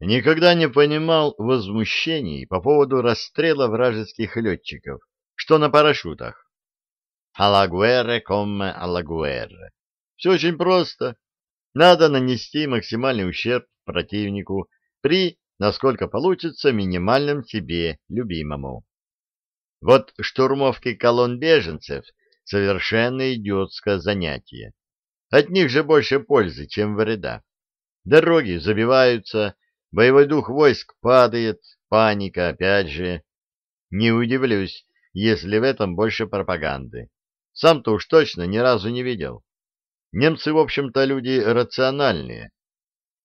Никогда не понимал возмущений по поводу расстрела вражеских летчиков, что на парашютах. Алагуэре комме алагуэре. Все очень просто. Надо нанести максимальный ущерб противнику при, насколько получится, минимальном себе любимому. Вот штурмовки колонн беженцев — совершенно идиотское занятие. От них же больше пользы, чем вреда. Дороги забиваются, боевой дух войск падает, паника опять же. Не удивлюсь, если в этом больше пропаганды. Сам-то уж точно ни разу не видел. Немцы, в общем-то, люди рациональные.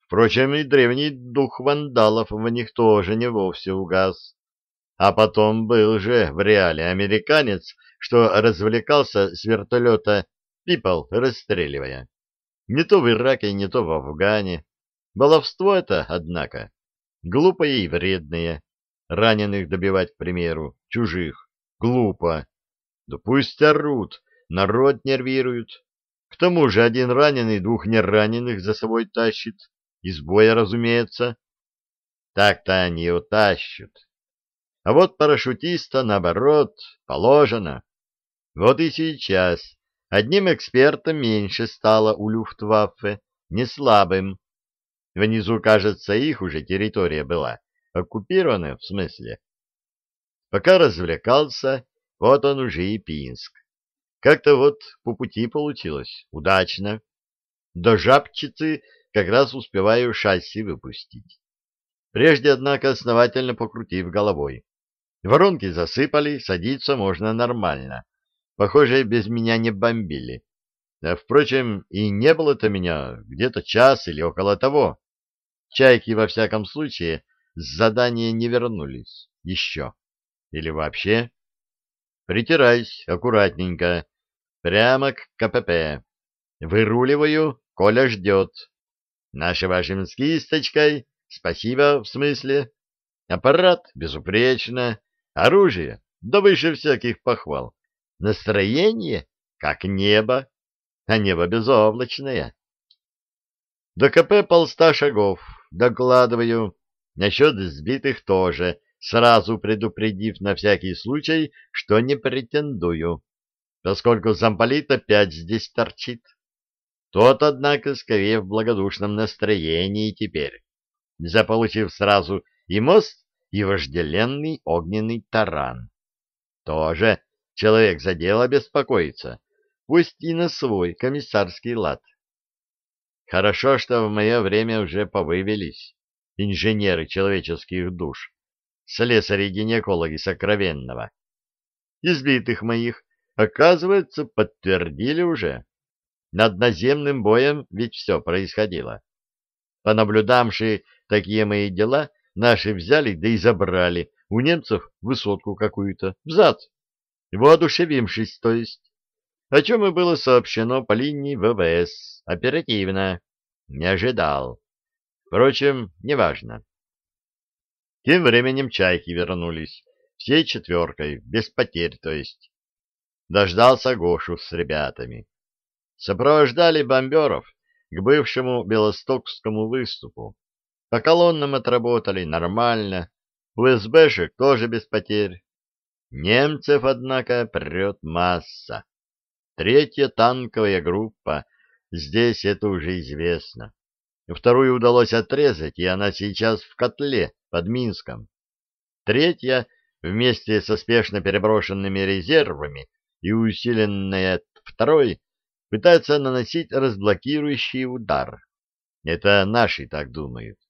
Впрочем, и древний дух вандалов в них тоже не вовсе угас. А потом был же в реале американец, что развлекался с вертолета пипал, расстреливая. Не то в Ираке, не то в Афгане. Баловство это, однако, глупое и вредное. Раненых добивать, к примеру, чужих. Глупо. Да пусть орут, народ нервируют. К тому же один раненый двух нераненых за собой тащит. Из боя, разумеется. Так-то они утащат. А вот парашютиста, наоборот, положено. Вот и сейчас одним экспертом меньше стало у Люфтваффе, не слабым. Внизу, кажется, их уже территория была, оккупированная в смысле. Пока развлекался, вот он уже и Пинск. Как-то вот по пути получилось, удачно. До жабчицы как раз успеваю шасси выпустить. Прежде, однако, основательно покрутив головой. Воронки засыпали, садиться можно нормально. Похоже, без меня не бомбили. А, впрочем, и не было-то меня где-то час или около того. Чайки, во всяком случае, с задания не вернулись. Еще. Или вообще. Притираюсь аккуратненько. Прямо к КПП. Выруливаю, Коля ждет. Наши вашим с кисточкой. Спасибо, в смысле. Аппарат безупречно. Оружие, да выше всяких похвал. Настроение, как небо, а небо безоблачное. До КП полста шагов. Докладываю. Насчет сбитых тоже, сразу предупредив на всякий случай, что не претендую, поскольку замполит опять здесь торчит. Тот, однако, скорее в благодушном настроении теперь, заполучив сразу и мост, и вожделенный огненный таран. Тоже человек за дело беспокоится, пусть и на свой комиссарский лад. Хорошо, что в мое время уже повывелись инженеры человеческих душ, слесари-гинекологи сокровенного. Избитых моих, оказывается, подтвердили уже. Над наземным боем ведь все происходило. Понаблюдавшие такие мои дела, Наши взяли, да и забрали у немцев высотку какую-то, взад, воодушевившись, то есть. О чем и было сообщено по линии ВВС, оперативно. Не ожидал. Впрочем, неважно. Тем временем чайки вернулись, всей четверкой, без потерь, то есть. Дождался Гошу с ребятами. Сопровождали бомберов к бывшему Белостокскому выступу. По колоннам отработали нормально, УСБшек тоже без потерь. Немцев, однако, прет масса. Третья танковая группа, здесь это уже известно. Вторую удалось отрезать, и она сейчас в котле под Минском. Третья, вместе со спешно переброшенными резервами и усиленная второй, пытается наносить разблокирующий удар. Это наши так думают.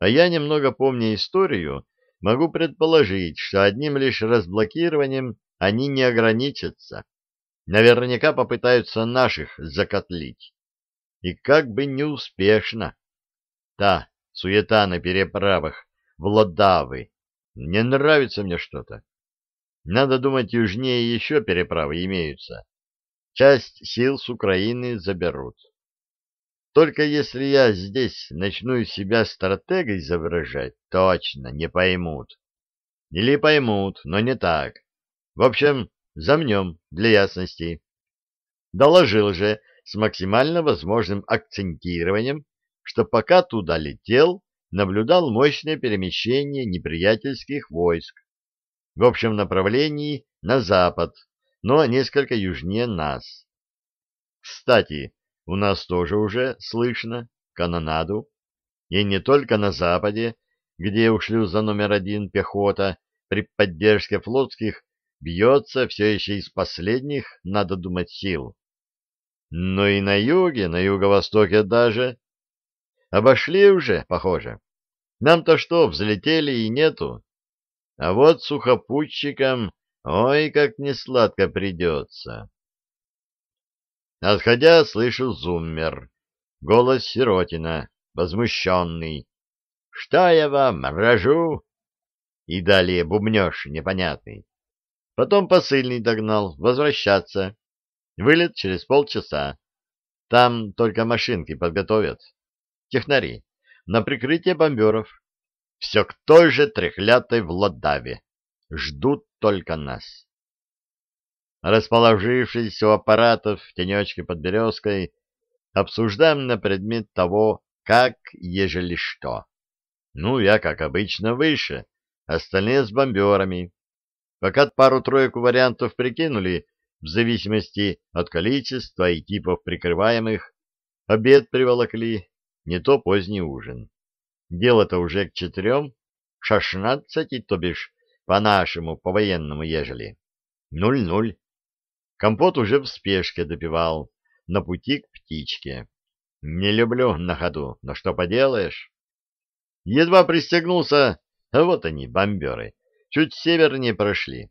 А я, немного помня историю, могу предположить, что одним лишь разблокированием они не ограничатся. Наверняка попытаются наших закотлить. И как бы неуспешно. Та суета на переправах, Владавы. Не нравится мне что-то. Надо думать, южнее еще переправы имеются. Часть сил с Украины заберут. Только если я здесь начну себя стратегой изображать, точно не поймут. Или поймут, но не так. В общем, замнем для ясности. Доложил же с максимально возможным акцентированием, что пока туда летел, наблюдал мощное перемещение неприятельских войск в общем направлении на запад, но несколько южнее нас. Кстати, у нас тоже уже слышно канонаду, и не только на западе, где у шлюза номер один пехота при поддержке флотских бьется все еще из последних, надо думать, сил. Но и на юге, на юго-востоке даже. Обошли уже, похоже. Нам-то что, взлетели и нету. А вот сухопутчикам, ой, как несладко придется. Отходя, слышу зуммер. Голос Сиротина, возмущенный. «Что я вам, рожу?» И далее бубнеж непонятный. Потом посыльный догнал, возвращаться. Вылет через полчаса. Там только машинки подготовят. Технари. На прикрытие бомберов. Все к той же трехлятой Владаве. Ждут только нас. Расположившись у аппаратов в тенечке под березкой, обсуждаем на предмет того, как, ежели что. Ну, я, как обычно, выше, остальные с бомберами. Пока пару-тройку вариантов прикинули, в зависимости от количества и типов прикрываемых, обед приволокли, не то поздний ужин. Дело-то уже к четырем, шестнадцати, то бишь, по-нашему, по-военному ежели. Нуль-нуль. Компот уже в спешке допивал, на пути к птичке. Не люблю на ходу, но что поделаешь? Едва пристегнулся, а вот они, бомберы. Чуть севернее прошли.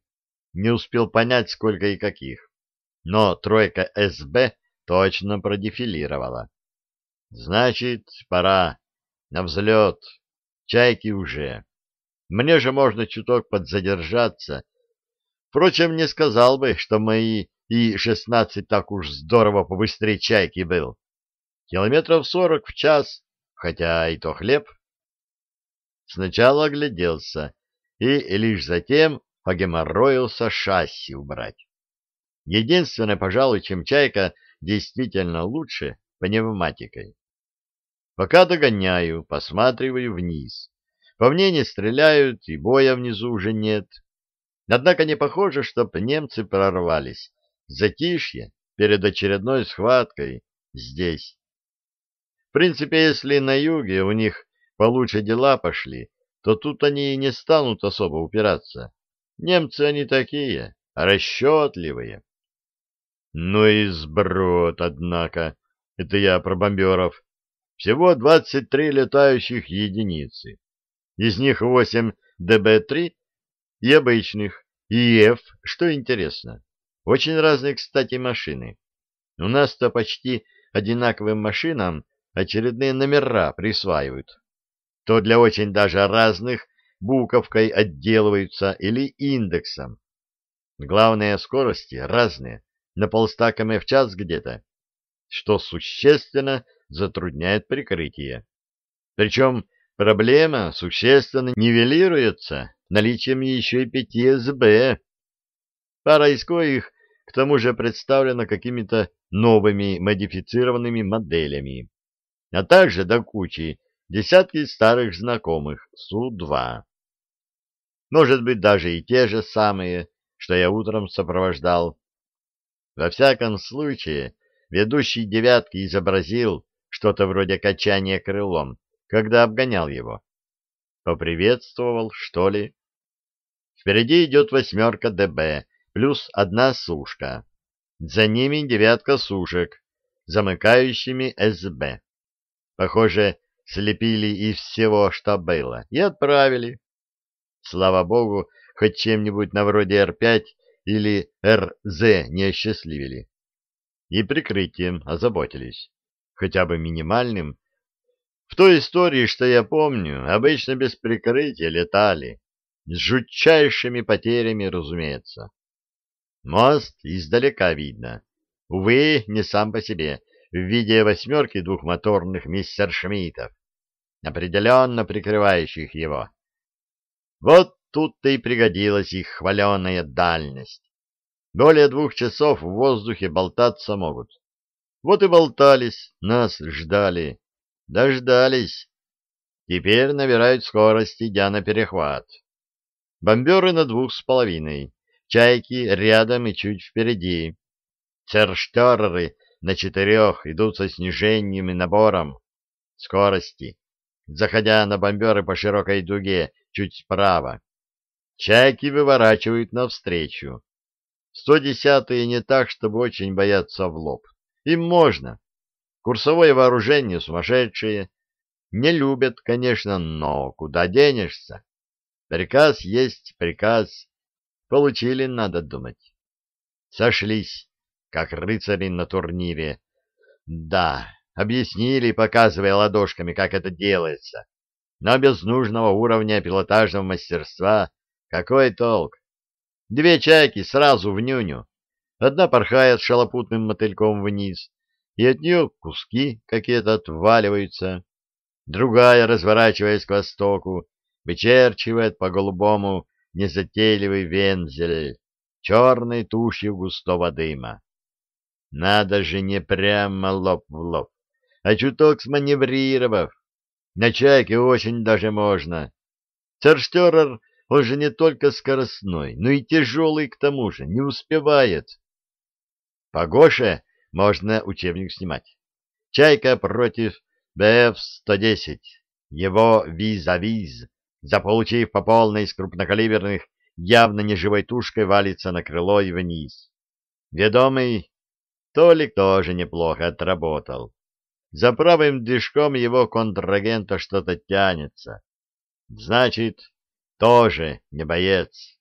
Не успел понять, сколько и каких. Но тройка СБ точно продефилировала. Значит, пора. На взлет. Чайки уже. Мне же можно чуток подзадержаться. Впрочем, не сказал бы, что мои И-16 так уж здорово побыстрее чайки был. Километров сорок в час, хотя и то хлеб. Сначала огляделся и лишь затем погеморроился шасси убрать. Единственное, пожалуй, чем чайка действительно лучше пневматикой. Пока догоняю, посматриваю вниз. По мне не стреляют, и боя внизу уже нет. Однако не похоже, чтоб немцы прорвались. Затишье перед очередной схваткой здесь. В принципе, если на юге у них получше дела пошли, то тут они не станут особо упираться. Немцы они такие, расчетливые. Ну и сброд, однако, это я про бомберов. Всего 23 летающих единицы. Из них 8 ДБ-3 и обычных, и F, что интересно. Очень разные, кстати, машины. У нас-то почти одинаковым машинам очередные номера присваивают. То для очень даже разных буковкой отделываются или индексом. Главное, скорости разные, на полста в час где-то, что существенно затрудняет прикрытие. Причем проблема существенно нивелируется наличием еще и 5 СБ. Пара из коих к тому же представлена какими-то новыми модифицированными моделями а также до кучи десятки старых знакомых Су-2. Может быть, даже и те же самые, что я утром сопровождал. Во всяком случае, ведущий девятки изобразил что-то вроде качания крылом, когда обгонял его. Поприветствовал, что ли? Впереди идет восьмерка ДБ, плюс одна сушка. За ними девятка сушек, замыкающими СБ. Похоже, слепили из всего, что было, и отправили. Слава богу, хоть чем-нибудь на вроде Р-5 или РЗ не осчастливили. И прикрытием озаботились, хотя бы минимальным. В той истории, что я помню, обычно без прикрытия летали, с жутчайшими потерями, разумеется. Мост издалека видно. Увы, не сам по себе, в виде восьмерки двухмоторных мистершмиттов, определенно прикрывающих его. Вот тут-то и пригодилась их хваленая дальность. Более двух часов в воздухе болтаться могут. Вот и болтались, нас ждали. Дождались. теперь набирают скорость, идя на перехват. Бомберы на двух с половиной, чайки рядом и чуть впереди. Церштереры на четырех идут со снижением и набором скорости, заходя на бомберы по широкой дуге чуть справа. Чайки выворачивают навстречу. 110-е не так, чтобы очень бояться в лоб. Им можно. Курсовое вооружение сумасшедшие. Не любят, конечно, но куда денешься? Приказ есть приказ. Получили, надо думать. Сошлись, как рыцари на турнире. Да, объяснили, показывая ладошками, как это делается. Но без нужного уровня пилотажного мастерства какой толк? Две чайки сразу в нюню. Одна порхает шалопутным мотыльком вниз, и от нее куски какие-то отваливаются. Другая, разворачиваясь к востоку, вычерчивает по голубому незатейливый вензель черной тушью густого дыма. Надо же не прямо лоб в лоб, а чуток сманеврировав. На чайке очень даже можно. Церштерер он же не только скоростной, но и тяжелый к тому же, не успевает. По Гоше можно учебник снимать. Чайка против БФ-110. Его виз-а-виз, заполучив по полной из крупнокалиберных, явно неживой тушкой валится на крыло и вниз. Ведомый Толик тоже неплохо отработал. За правым движком его контрагента что-то тянется. Значит, тоже не боец.